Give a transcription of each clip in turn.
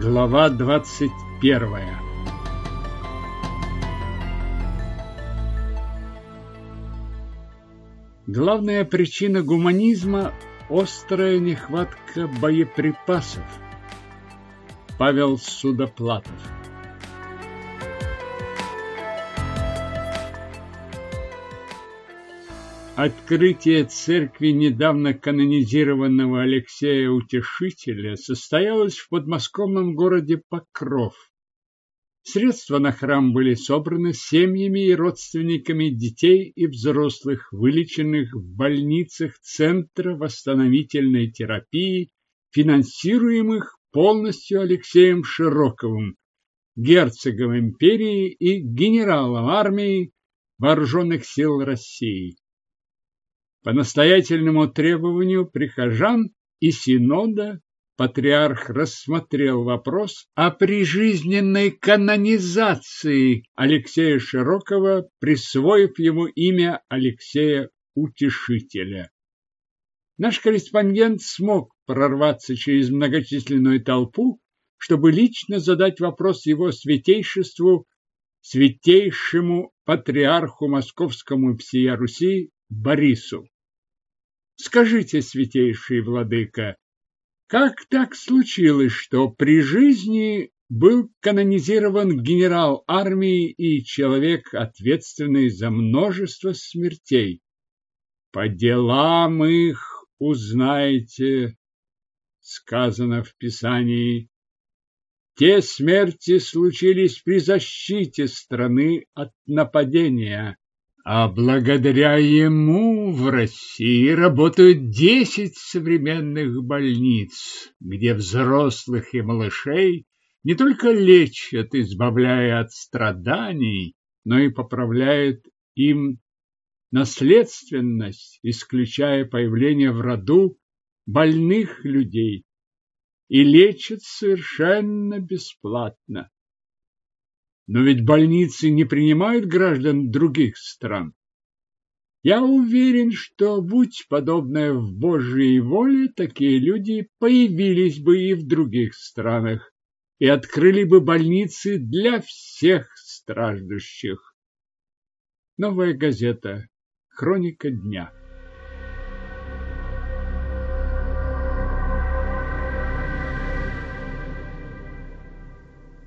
Глава двадцать первая Главная причина гуманизма – острая нехватка боеприпасов. Павел Судоплатов Открытие церкви недавно канонизированного Алексея Утешителя состоялось в подмосковном городе Покров. Средства на храм были собраны семьями и родственниками детей и взрослых, вылеченных в больницах Центра восстановительной терапии, финансируемых полностью Алексеем Широковым, герцогом империи и генералом армии Вооруженных сил России. По настоятельному требованию прихожан и синода патриарх рассмотрел вопрос о прижизненной канонизации Алексея Широкого, присвоив ему имя Алексея Утешителя. Наш корреспондент смог прорваться через многочисленную толпу, чтобы лично задать вопрос его святейшеству, святейшему патриарху московскому всея Руси Борису. Скажите, святейший владыка, как так случилось, что при жизни был канонизирован генерал армии и человек, ответственный за множество смертей? По делам их узнаете, сказано в Писании. Те смерти случились при защите страны от нападения. А благодаря ему в России работают десять современных больниц, где взрослых и малышей не только лечат, избавляя от страданий, но и поправляют им наследственность, исключая появление в роду больных людей, и лечат совершенно бесплатно. Но ведь больницы не принимают граждан других стран. Я уверен, что, будь подобное в Божьей воле, такие люди появились бы и в других странах и открыли бы больницы для всех страждущих. Новая газета. Хроника дня.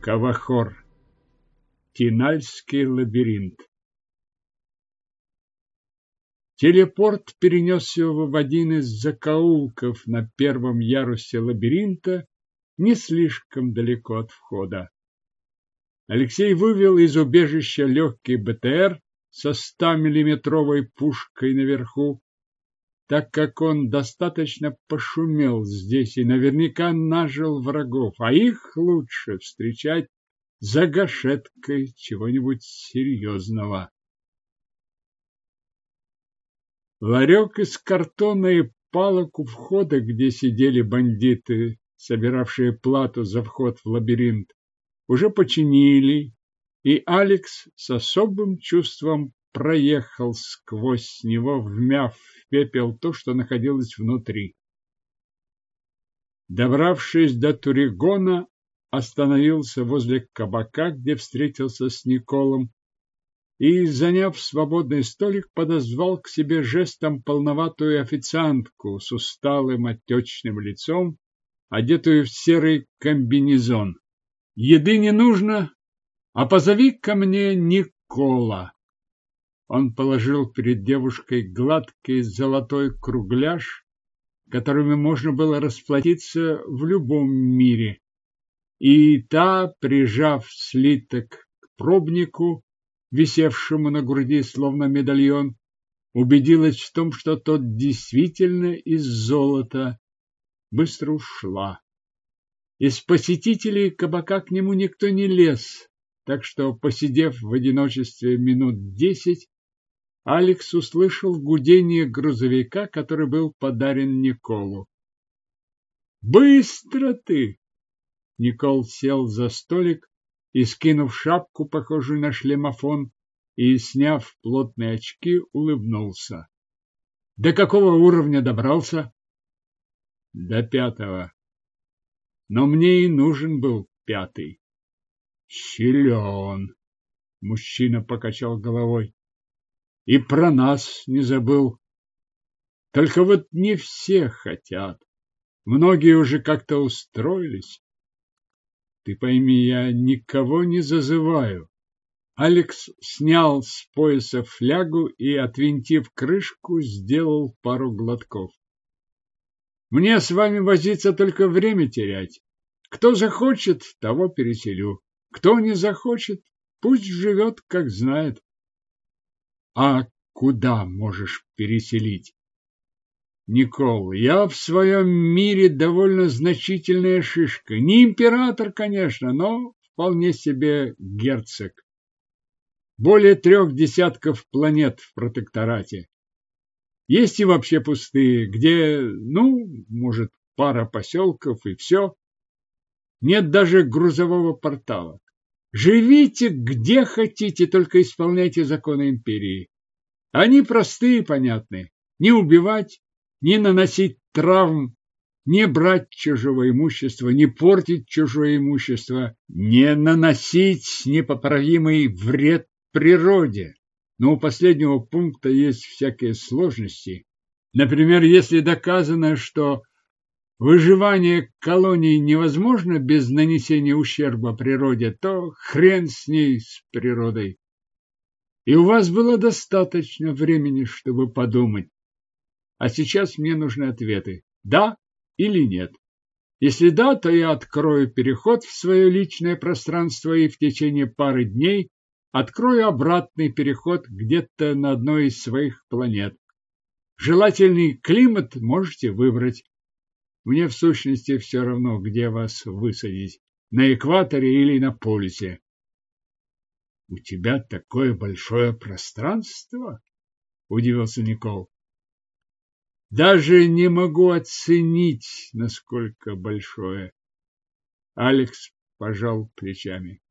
Кавахор Тинальский лабиринт. Телепорт перенес его в один из закоулков на первом ярусе лабиринта, не слишком далеко от входа. Алексей вывел из убежища легкий БТР со 100-миллиметровой пушкой наверху, так как он достаточно пошумел здесь и наверняка нажил врагов, а их лучше встречать за гашеткой чего-нибудь серьезного. Ларек из картона и палок у входа, где сидели бандиты, собиравшие плату за вход в лабиринт, уже починили, и Алекс с особым чувством проехал сквозь него, вмяв в пепел то, что находилось внутри. Добравшись до Туригона, остановился возле кабака, где встретился с Николом, и, заняв свободный столик, подозвал к себе жестом полноватую официантку с усталым отечным лицом, одетую в серый комбинезон. «Еды не нужно, а позови ко мне Никола». Он положил перед девушкой гладкий золотой кругляш, которыми можно было расплатиться в любом мире и та, прижав слиток к пробнику, висевшему на груди словно медальон, убедилась в том, что тот действительно из золота, быстро ушла. Из посетителей кабака к нему никто не лез, так что, посидев в одиночестве минут десять, Алекс услышал гудение грузовика, который был подарен Николу. «Быстро ты!» Никол сел за столик и, скинув шапку, похожую на шлемофон, и, сняв плотные очки, улыбнулся. До какого уровня добрался? До пятого. но мне и нужен был пятый. Силен. Мужчина покачал головой. И про нас не забыл. Только вот не все хотят. Многие уже как-то устроились. Ты пойми, я никого не зазываю. Алекс снял с пояса флягу и, отвинтив крышку, сделал пару глотков. Мне с вами возиться только время терять. Кто захочет, того переселю. Кто не захочет, пусть живет, как знает. А куда можешь переселить? Никол, я в своем мире довольно значительная шишка. Не император, конечно, но вполне себе герцог. Более трех десятков планет в протекторате. Есть и вообще пустые, где, ну, может, пара поселков и все. Нет даже грузового портала. Живите где хотите, только исполняйте законы империи. Они простые и понятные. Не убивать, не наносить травм, не брать чужого имущества, не портить чужое имущество, не наносить непоправимый вред природе. Но у последнего пункта есть всякие сложности. Например, если доказано, что выживание колонии невозможно без нанесения ущерба природе, то хрен с ней, с природой. И у вас было достаточно времени, чтобы подумать. А сейчас мне нужны ответы. Да или нет? Если да, то я открою переход в свое личное пространство и в течение пары дней открою обратный переход где-то на одной из своих планет. Желательный климат можете выбрать. Мне в сущности все равно, где вас высадить, на экваторе или на полюсе. У тебя такое большое пространство? Удивился Никол. Даже не могу оценить, насколько большое. Алекс пожал плечами.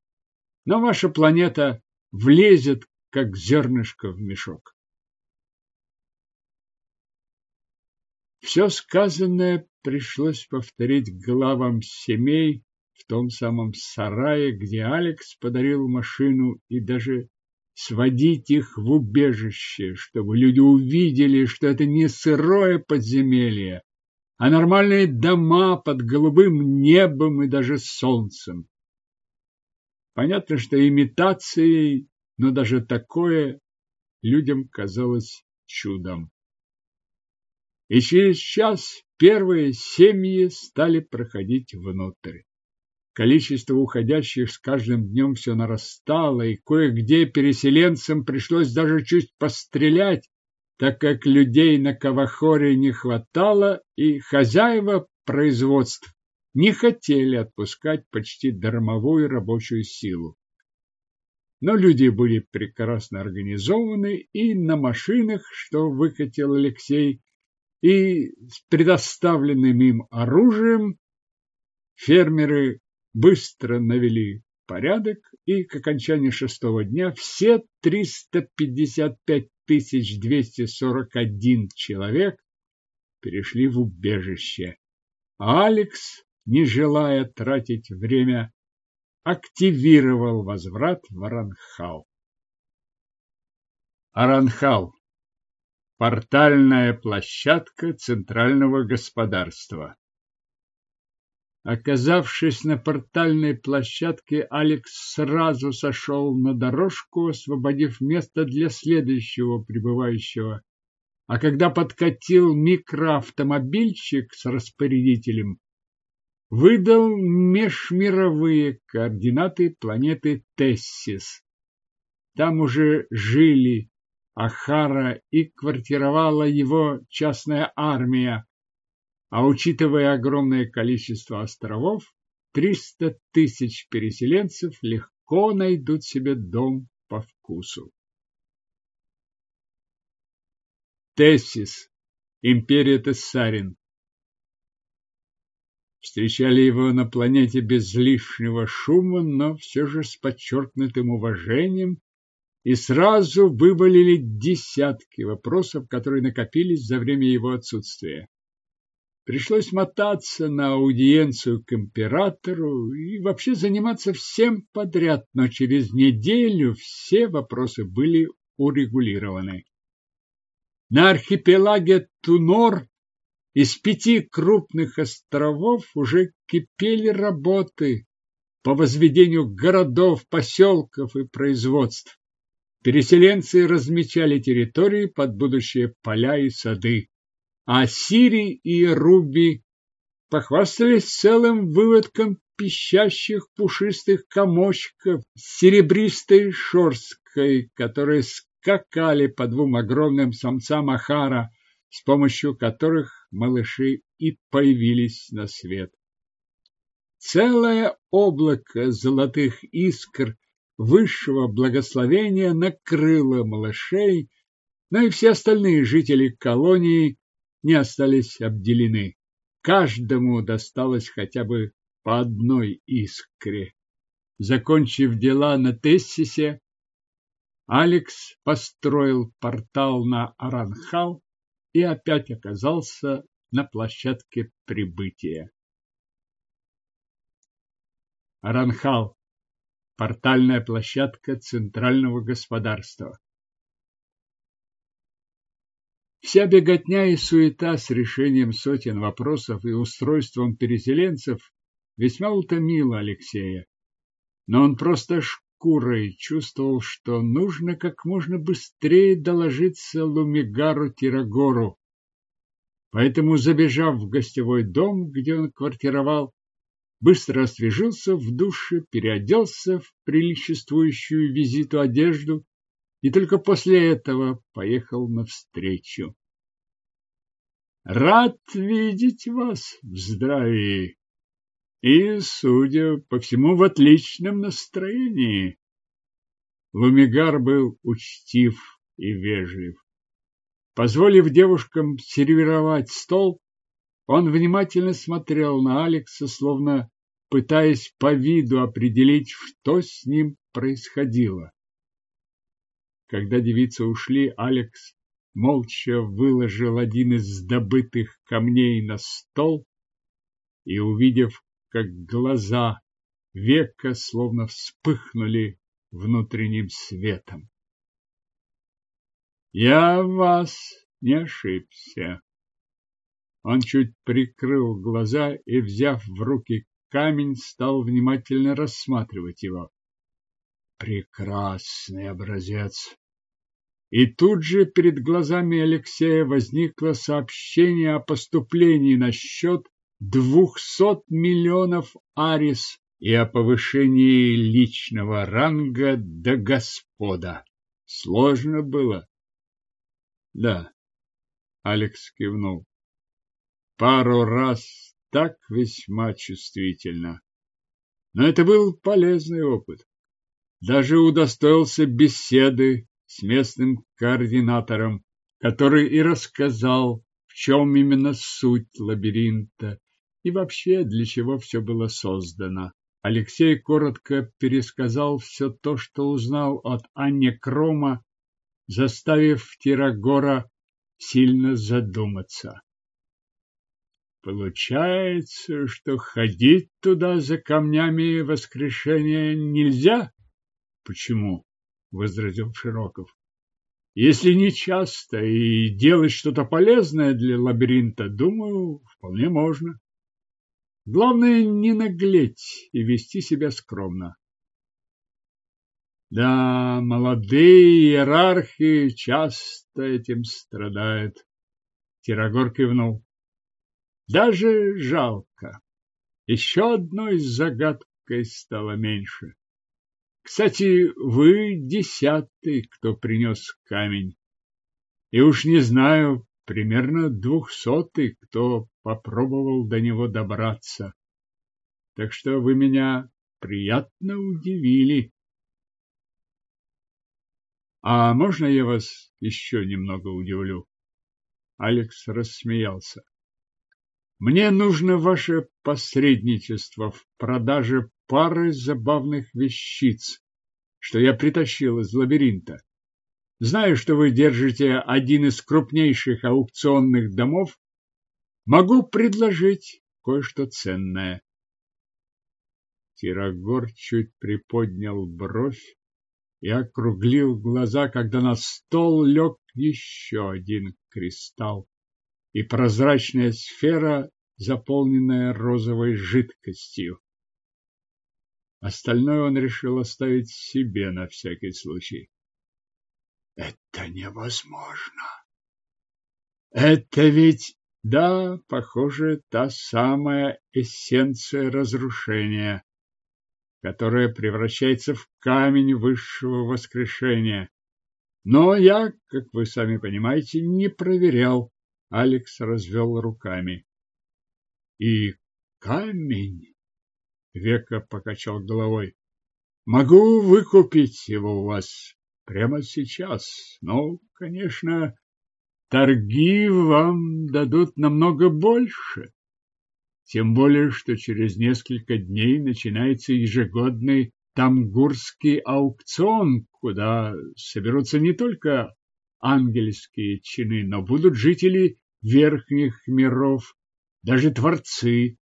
Но ваша планета влезет, как зернышко в мешок. Все сказанное пришлось повторить главам семей в том самом сарае, где Алекс подарил машину и даже сводить их в убежище, чтобы люди увидели, что это не сырое подземелье, а нормальные дома под голубым небом и даже солнцем. Понятно, что имитацией, но даже такое людям казалось чудом. И через час первые семьи стали проходить внутрь. Количество уходящих с каждым днем все нарастало, и кое-где переселенцам пришлось даже чуть пострелять, так как людей на Кавахоре не хватало, и хозяева производств не хотели отпускать почти дармовую рабочую силу. Но люди были прекрасно организованы и на машинах, что выкатил Алексей, и с предоставленным им оружием фермеры быстро навели порядок, и к окончании шестого дня все 355 241 человек перешли в убежище. Алекс, не желая тратить время, активировал возврат в Аранхал. Аранхал. Портальная площадка центрального господарства. Оказавшись на портальной площадке, Алекс сразу сошел на дорожку, освободив место для следующего прибывающего. А когда подкатил микроавтомобильчик с распорядителем, выдал межмировые координаты планеты Тессис. Там уже жили Ахара и квартировала его частная армия, а учитывая огромное количество островов, 300 тысяч переселенцев легко найдут себе дом по вкусу. Тессис, империя Тессарин. Встречали его на планете без лишнего шума, но все же с подчеркнутым уважением и сразу вывалили десятки вопросов, которые накопились за время его отсутствия. Пришлось мотаться на аудиенцию к императору и вообще заниматься всем подряд, но через неделю все вопросы были урегулированы. На архипелаге Тунор из пяти крупных островов уже кипели работы по возведению городов, поселков и производств. Переселенцы размечали территории под будущие поля и сады а Сири и Руби похвастались целым выводком пищащих пушистых комочков серебристой шерсткой, которые скакали по двум огромным самцам Ахара, с помощью которых малыши и появились на свет. Целое облако золотых искр высшего благословения накрыло малышей, но и все остальные жители колонии не остались обделены. Каждому досталось хотя бы по одной искре. Закончив дела на Тессисе, Алекс построил портал на Аранхал и опять оказался на площадке прибытия. Аранхал – портальная площадка Центрального господарства. Вся беготня и суета с решением сотен вопросов и устройством переселенцев весьма утомила Алексея. Но он просто шкурой чувствовал, что нужно как можно быстрее доложиться Лумигару Тирагору. Поэтому, забежав в гостевой дом, где он квартировал, быстро освежился в душе, переоделся в приличествующую визиту одежду и только после этого поехал навстречу. Рад видеть вас в здравии и, судя по всему, в отличном настроении. Лумигар был учтив и вежлив. Позволив девушкам сервировать стол, он внимательно смотрел на Алекса, словно пытаясь по виду определить, что с ним происходило. Когда девицы ушли, Алекс молча выложил один из добытых камней на стол и, увидев, как глаза века словно вспыхнули внутренним светом. Я вас не ошибся. Он чуть прикрыл глаза и, взяв в руки камень, стал внимательно рассматривать его. Прекрасный образец. И тут же перед глазами Алексея возникло сообщение о поступлении на счет двухсот миллионов арис и о повышении личного ранга до господа. Сложно было? Да, Алекс кивнул. Пару раз так весьма чувствительно. Но это был полезный опыт. Даже удостоился беседы с местным координатором, который и рассказал, в чем именно суть лабиринта и вообще для чего все было создано. Алексей коротко пересказал все то, что узнал от Анни Крома, заставив Тирагора сильно задуматься. Получается, что ходить туда за камнями воскрешения нельзя? Почему? Возразил Широков. Если не часто и делать что-то полезное для лабиринта, думаю, вполне можно. Главное не наглеть и вести себя скромно. Да, молодые иерархи часто этим страдают. Тирогор кивнул. Даже жалко. Еще одной загадкой стало меньше. Кстати, вы десятый, кто принес камень. И уж не знаю, примерно двухсотый, кто попробовал до него добраться. Так что вы меня приятно удивили. А можно я вас еще немного удивлю? Алекс рассмеялся. Мне нужно ваше посредничество в продаже пары забавных вещиц, что я притащил из лабиринта. Знаю, что вы держите один из крупнейших аукционных домов. Могу предложить кое-что ценное. Тирогор чуть приподнял бровь и округлил глаза, когда на стол лег еще один кристалл и прозрачная сфера, заполненная розовой жидкостью. Остальное он решил оставить себе на всякий случай. Это невозможно. Это ведь, да, похоже, та самая эссенция разрушения, которая превращается в камень высшего воскрешения. Но я, как вы сами понимаете, не проверял. Алекс развел руками. И камень Века покачал головой. Могу выкупить его у вас прямо сейчас. Но, конечно, торги вам дадут намного больше. Тем более, что через несколько дней начинается ежегодный Тамгурский аукцион, куда соберутся не только ангельские чины, но будут жители верхних миров, даже творцы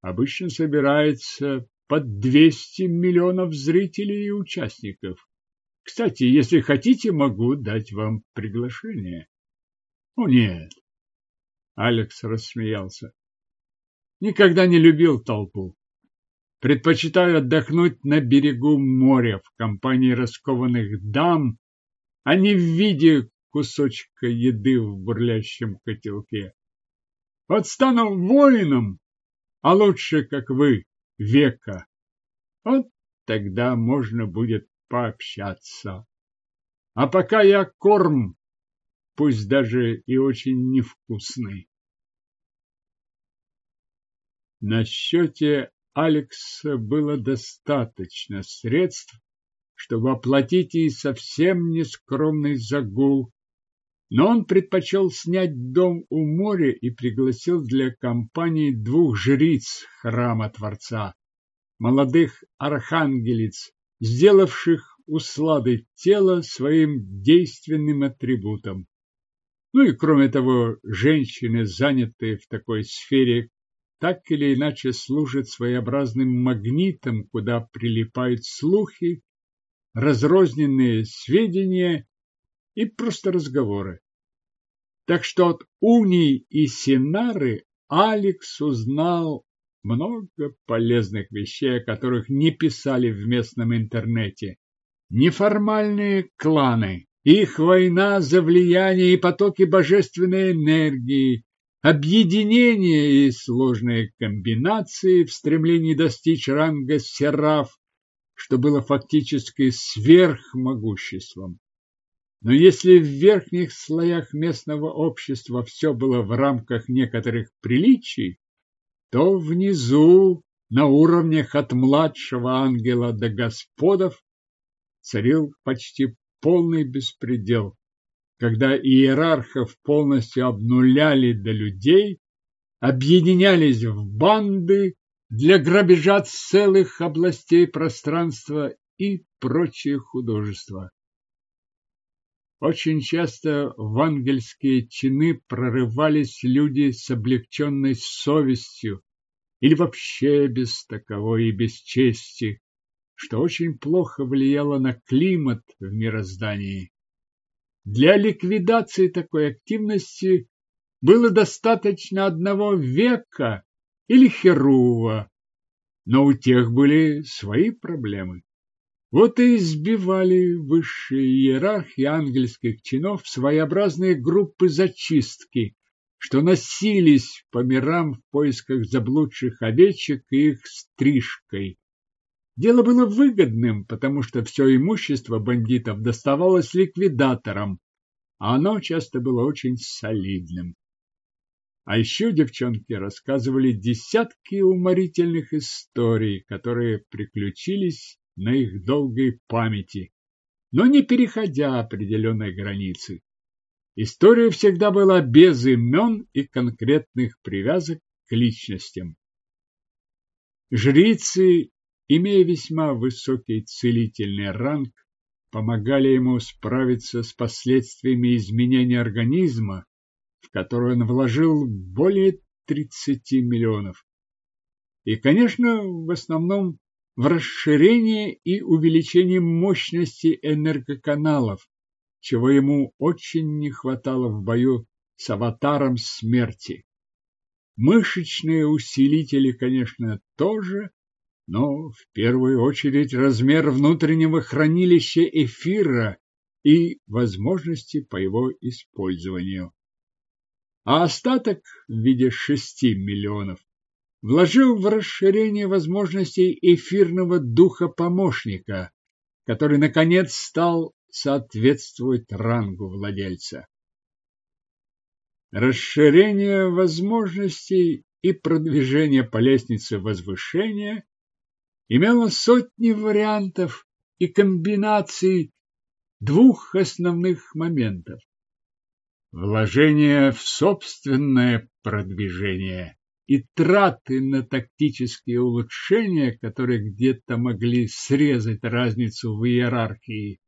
обычно собирается под 200 миллионов зрителей и участников. Кстати, если хотите, могу дать вам приглашение. О, нет. Алекс рассмеялся. Никогда не любил толпу. Предпочитаю отдохнуть на берегу моря в компании раскованных дам, а не в виде кусочка еды в бурлящем котелке. Вот стану воином а лучше, как вы, века. Вот тогда можно будет пообщаться. А пока я корм, пусть даже и очень невкусный. На счете Алекса было достаточно средств, чтобы оплатить и совсем нескромный загул но он предпочел снять дом у моря и пригласил для компании двух жриц храма Творца, молодых архангелиц, сделавших услады тела своим действенным атрибутом. Ну и кроме того, женщины, занятые в такой сфере, так или иначе служат своеобразным магнитом, куда прилипают слухи, разрозненные сведения и просто разговоры. Так что от Уни и Синары Алекс узнал много полезных вещей, о которых не писали в местном интернете. Неформальные кланы, их война за влияние и потоки божественной энергии, объединение и сложные комбинации в стремлении достичь ранга сераф, что было фактически сверхмогуществом. Но если в верхних слоях местного общества все было в рамках некоторых приличий, то внизу, на уровнях от младшего ангела до господов, царил почти полный беспредел, когда иерархов полностью обнуляли до людей, объединялись в банды для грабежа целых областей пространства и прочие художества. Очень часто в ангельские чины прорывались люди с облегченной совестью или вообще без таковой и без чести, что очень плохо влияло на климат в мироздании. Для ликвидации такой активности было достаточно одного века или херува, но у тех были свои проблемы. Вот и избивали высшие иерархи ангельских чинов своеобразные группы зачистки, что носились по мирам в поисках заблудших овечек и их стрижкой. Дело было выгодным, потому что все имущество бандитов доставалось ликвидаторам, а оно часто было очень солидным. А еще девчонки рассказывали десятки уморительных историй, которые приключились на их долгой памяти, но не переходя определенной границы. История всегда была без имен и конкретных привязок к личностям. Жрицы, имея весьма высокий целительный ранг, помогали ему справиться с последствиями изменения организма, в которую он вложил более 30 миллионов. И, конечно, в основном в расширение и увеличение мощности энергоканалов, чего ему очень не хватало в бою с аватаром смерти. Мышечные усилители, конечно, тоже, но в первую очередь размер внутреннего хранилища эфира и возможности по его использованию. А остаток в виде шести миллионов вложил в расширение возможностей эфирного духа помощника, который, наконец, стал соответствовать рангу владельца. Расширение возможностей и продвижение по лестнице возвышения имело сотни вариантов и комбинаций двух основных моментов. Вложение в собственное продвижение и траты на тактические улучшения, которые где-то могли срезать разницу в иерархии,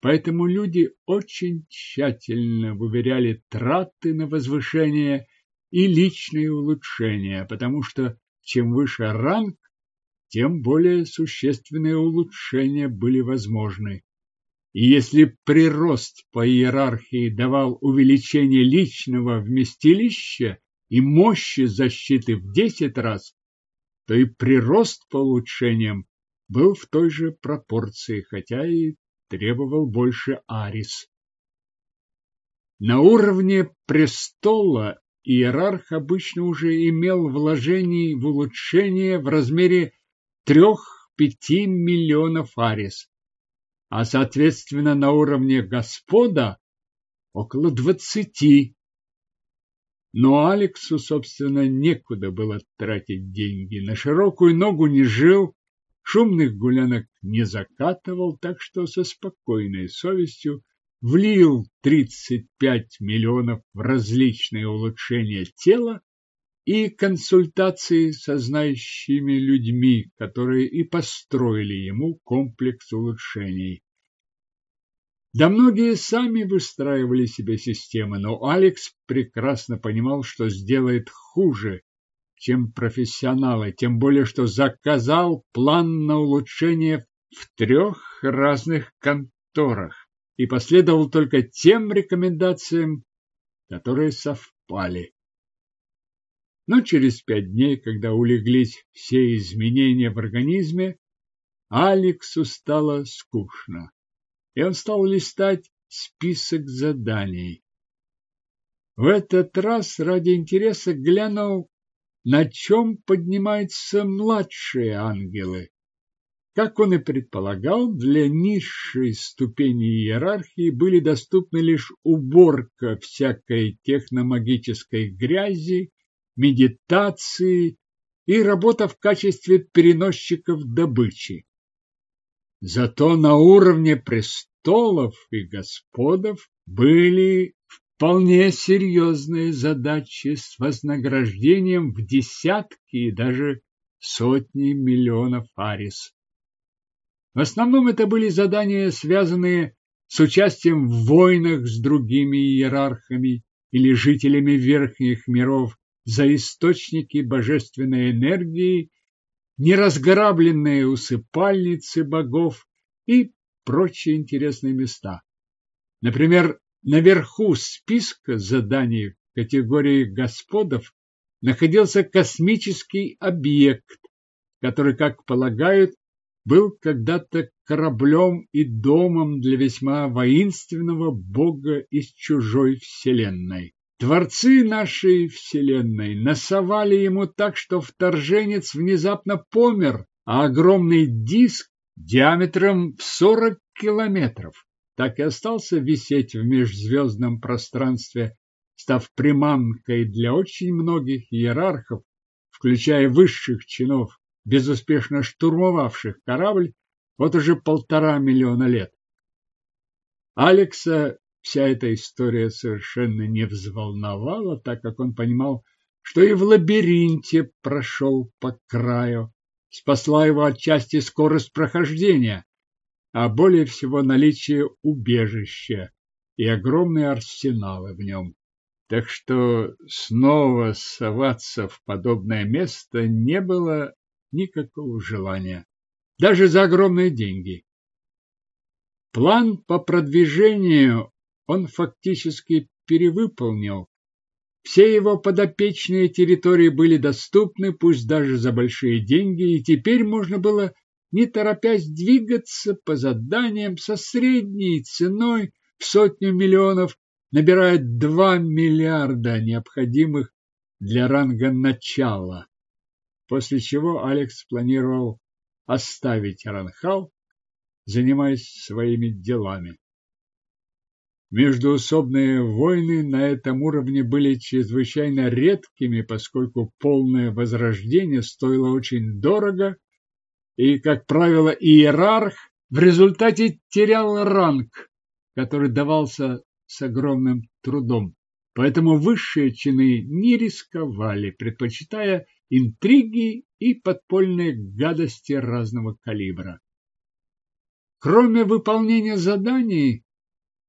Поэтому люди очень тщательно выверяли траты на возвышение и личные улучшения, потому что чем выше ранг, тем более существенные улучшения были возможны. И если прирост по иерархии давал увеличение личного вместилища и мощи защиты в 10 раз, то и прирост по улучшениям был в той же пропорции, хотя и требовал больше Арис. На уровне престола иерарх обычно уже имел вложений в улучшение в размере 3-5 миллионов Арис, а соответственно на уровне господа около 20. Но Алексу, собственно, некуда было тратить деньги. На широкую ногу не жил, шумных гулянок не закатывал, так что со спокойной совестью влил 35 миллионов в различные улучшения тела и консультации со знающими людьми, которые и построили ему комплекс улучшений. Да многие сами выстраивали себе системы, но Алекс прекрасно понимал, что сделает хуже, чем профессионалы, тем более что заказал план на улучшение в трех разных конторах и последовал только тем рекомендациям, которые совпали. Но через пять дней, когда улеглись все изменения в организме, Алексу стало скучно, и он стал листать список заданий. В этот раз ради интереса глянул на чем поднимаются младшие ангелы. Как он и предполагал, для низшей ступени иерархии были доступны лишь уборка всякой техномагической грязи, медитации и работа в качестве переносчиков добычи. Зато на уровне престолов и господов были вполне серьезные задачи с вознаграждением в десятки и даже сотни миллионов арис. В основном это были задания, связанные с участием в войнах с другими иерархами или жителями верхних миров за источники божественной энергии, неразграбленные усыпальницы богов и прочие интересные места. Например, Наверху списка заданий в категории господов находился космический объект, который, как полагают, был когда-то кораблем и домом для весьма воинственного бога из чужой вселенной. Творцы нашей вселенной насовали ему так, что вторженец внезапно помер, а огромный диск диаметром в 40 километров так и остался висеть в межзвездном пространстве, став приманкой для очень многих иерархов, включая высших чинов, безуспешно штурмовавших корабль вот уже полтора миллиона лет. Алекса вся эта история совершенно не взволновала, так как он понимал, что и в лабиринте прошел по краю. Спасла его отчасти скорость прохождения, а более всего наличие убежища и огромные арсеналы в нем. так что снова соваться в подобное место не было никакого желания, даже за огромные деньги. План по продвижению он фактически перевыполнил. Все его подопечные территории были доступны, пусть даже за большие деньги, и теперь можно было, не торопясь, двигаться по заданиям со средней ценой в сотню миллионов, набирая 2 миллиарда, необходимых для ранга начала. После чего Алекс планировал оставить Ранхал занимаясь своими делами. Междуусобные войны на этом уровне были чрезвычайно редкими, поскольку полное возрождение стоило очень дорого, и, как правило, иерарх в результате терял ранг, который давался с огромным трудом. Поэтому высшие чины не рисковали, предпочитая интриги и подпольные гадости разного калибра. Кроме выполнения заданий,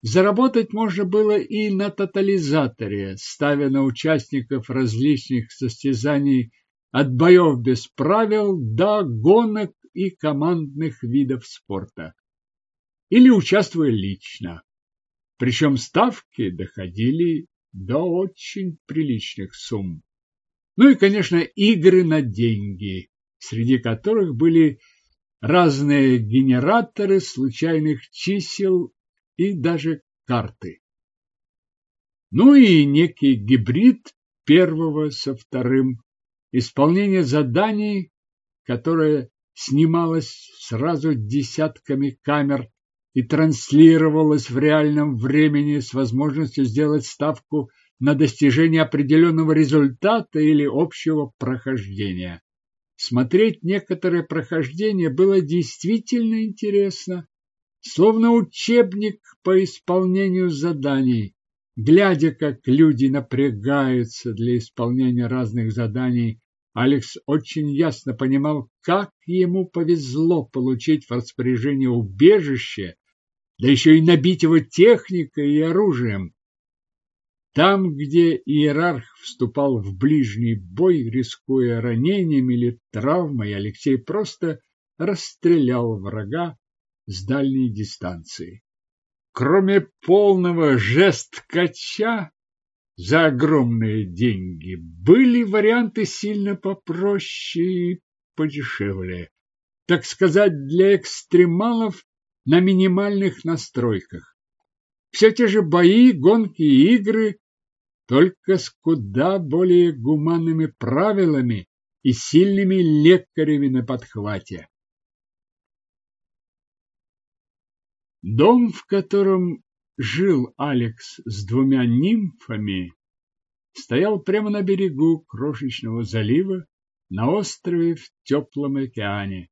заработать можно было и на тотализаторе, ставя на участников различных состязаний от боев без правил до гонок и командных видов спорта. Или участвуя лично. Причем ставки доходили до очень приличных сумм. Ну и, конечно, игры на деньги, среди которых были разные генераторы случайных чисел и даже карты. Ну и некий гибрид первого со вторым, исполнение заданий, которое снималось сразу десятками камер и транслировалось в реальном времени с возможностью сделать ставку на достижение определенного результата или общего прохождения. Смотреть некоторые прохождения было действительно интересно, словно учебник по исполнению заданий. Глядя, как люди напрягаются для исполнения разных заданий, Алекс очень ясно понимал, как ему повезло получить в распоряжение убежище, да еще и набить его техникой и оружием. Там, где иерарх вступал в ближний бой, рискуя ранением или травмой, Алексей просто расстрелял врага с дальней дистанции. Кроме полного жесткача за огромные деньги, были варианты сильно попроще и подешевле. Так сказать, для экстремалов на минимальных настройках. Все те же бои, гонки и игры, только с куда более гуманными правилами и сильными лекарями на подхвате. Дом, в котором жил Алекс с двумя нимфами, стоял прямо на берегу крошечного залива на острове в теплом океане.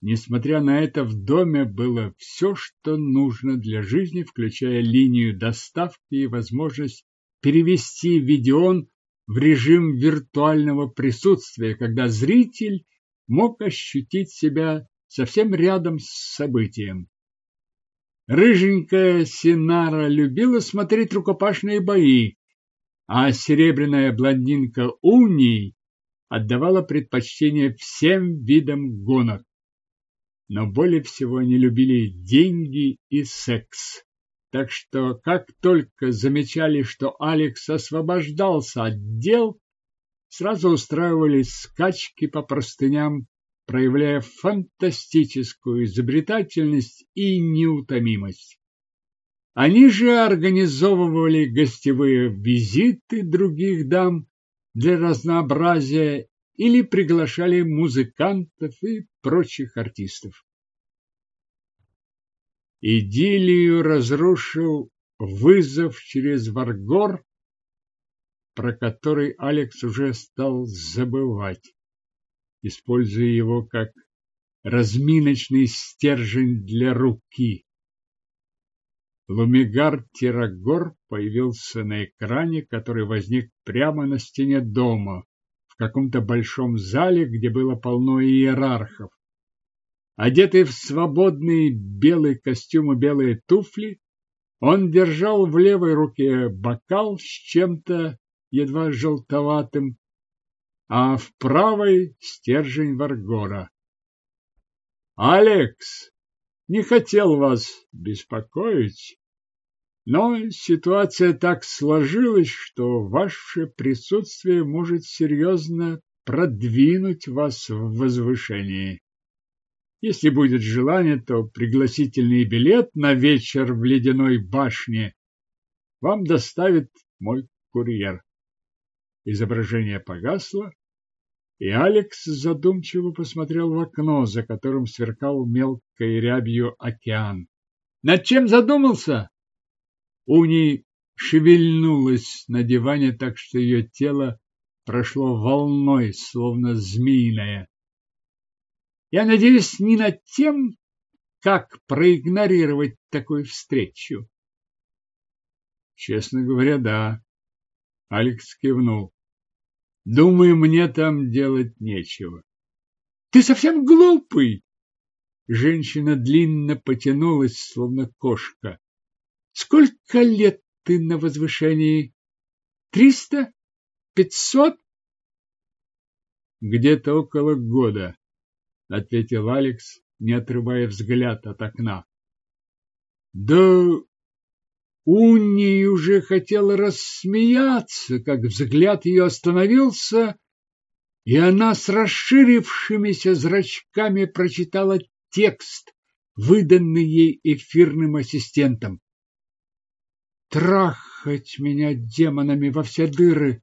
Несмотря на это, в доме было все, что нужно для жизни, включая линию доставки и возможность перевести видеон в режим виртуального присутствия, когда зритель мог ощутить себя совсем рядом с событием. Рыженькая Синара любила смотреть рукопашные бои, а серебряная блондинка Уний отдавала предпочтение всем видам гонок. Но более всего они любили деньги и секс. Так что, как только замечали, что Алекс освобождался от дел, сразу устраивались скачки по простыням, проявляя фантастическую изобретательность и неутомимость. Они же организовывали гостевые визиты других дам для разнообразия или приглашали музыкантов и прочих артистов. Идиллию разрушил вызов через Варгор, про который Алекс уже стал забывать, используя его как разминочный стержень для руки. Лумигар Тирагор появился на экране, который возник прямо на стене дома, в каком-то большом зале, где было полно иерархов. Одетый в свободный белый костюм и белые туфли, Он держал в левой руке бокал с чем-то едва желтоватым, а в правой стержень Варгора. «Алекс, не хотел вас беспокоить, но ситуация так сложилась, что ваше присутствие может серьезно продвинуть вас в возвышении. Если будет желание, то пригласительный билет на вечер в ледяной башне вам доставит мой курьер. Изображение погасло, и Алекс задумчиво посмотрел в окно, за которым сверкал мелкой рябью океан. Над чем задумался? Уни шевельнулась на диване так, что ее тело прошло волной, словно змеиное. Я надеюсь не над тем, как проигнорировать такую встречу. Честно говоря, да. Алекс кивнул. Думаю, мне там делать нечего. Ты совсем глупый. Женщина длинно потянулась, словно кошка. Сколько лет ты на возвышении? Триста? Пятьсот? Где-то около года, ответил Алекс, не отрывая взгляд от окна. Да Унни уже хотела рассмеяться, как взгляд ее остановился, и она с расширившимися зрачками прочитала текст, выданный ей эфирным ассистентом трахать меня демонами во все дыры.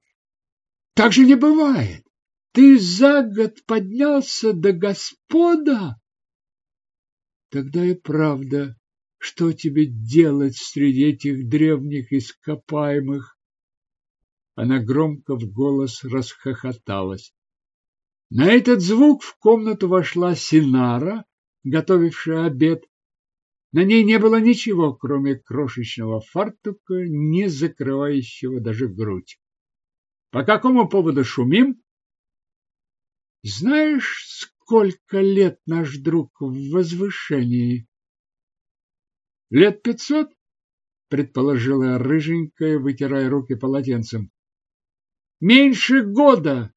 Так же не бывает. Ты за год поднялся до Господа. Тогда и правда, что тебе делать среди этих древних ископаемых? Она громко в голос расхохоталась. На этот звук в комнату вошла Синара, готовившая обед, на ней не было ничего, кроме крошечного фартука, не закрывающего даже грудь. По какому поводу шумим? Знаешь, сколько лет наш друг в возвышении? Лет пятьсот? предположила рыженькая, вытирая руки полотенцем. Меньше года.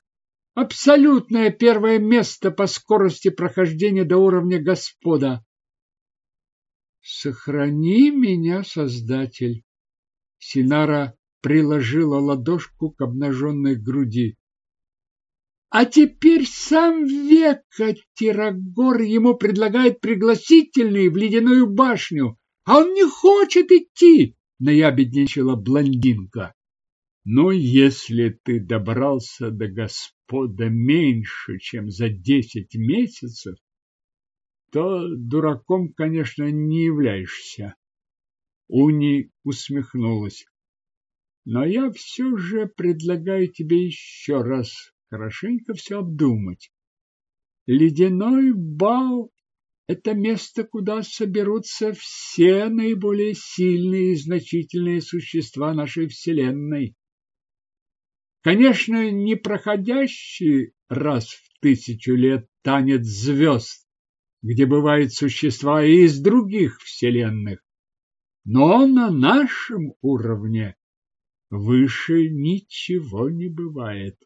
Абсолютное первое место по скорости прохождения до уровня Господа. Сохрани меня, Создатель. Синара приложила ладошку к обнаженной груди. А теперь сам века Тирагор ему предлагает пригласительный в ледяную башню, а он не хочет идти, наябедничала блондинка. Но если ты добрался до Господа меньше, чем за десять месяцев, то дураком, конечно, не являешься. Уни усмехнулась. Но я все же предлагаю тебе еще раз хорошенько все обдумать. Ледяной бал — это место, куда соберутся все наиболее сильные и значительные существа нашей Вселенной. Конечно, не проходящий раз в тысячу лет танец звезд, где бывают существа и из других вселенных. Но на нашем уровне выше ничего не бывает.